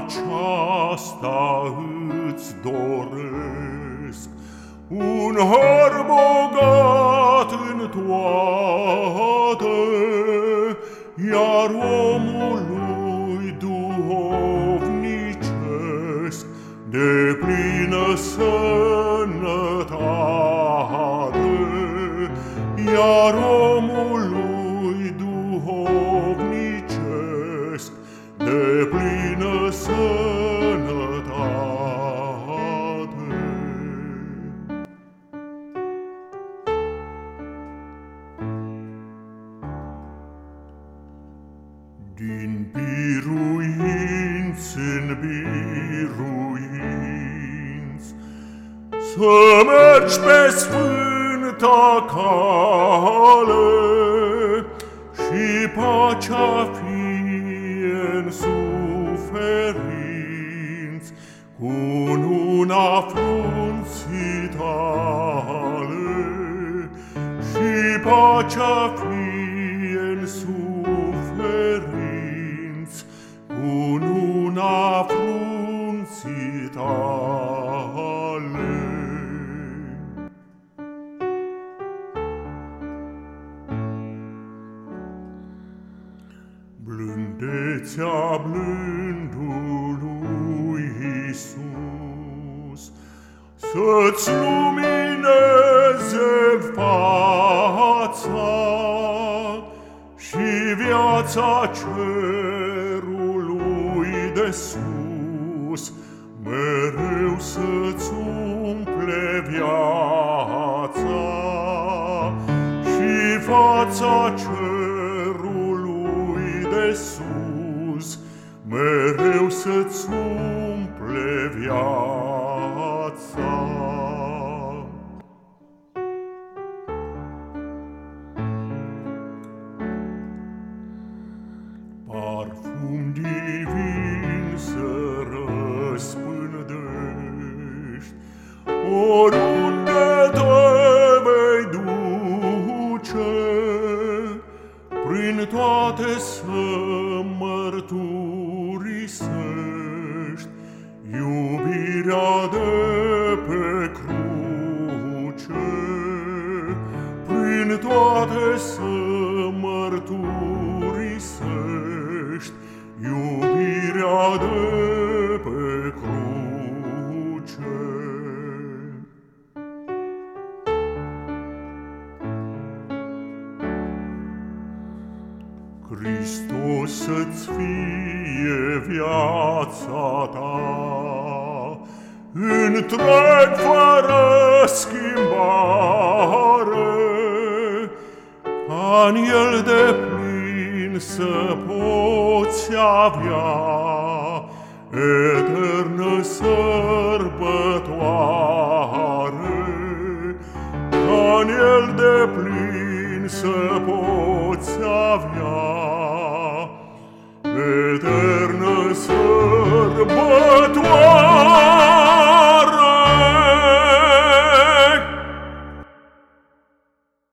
aceasta îți doresc, un har bogat în toate, iar omului duhovnicesc de plină sănătate, Din biruinți în biruinți Să mergi pe sfânta cale Și pacea fie în suferinți Cu frunții tale Blândețea blândului Iisus Să-ți lumineze fața Și viața cerului de sus. Mereu să-ți umple viața Și fața cerului de sus Mereu să-ți umple viața. Parfum divin să răspândești Oriunde te vei duce Prin toate să mărturisești Iubirea de pe cruce Prin toate să mărturisești Iubirea de Hristos să-ți fie viața ta, Întreg fără schimbare, ca în el de plin să poți avea Eternă sărbătoare, se poți avea eternă sărbătoare.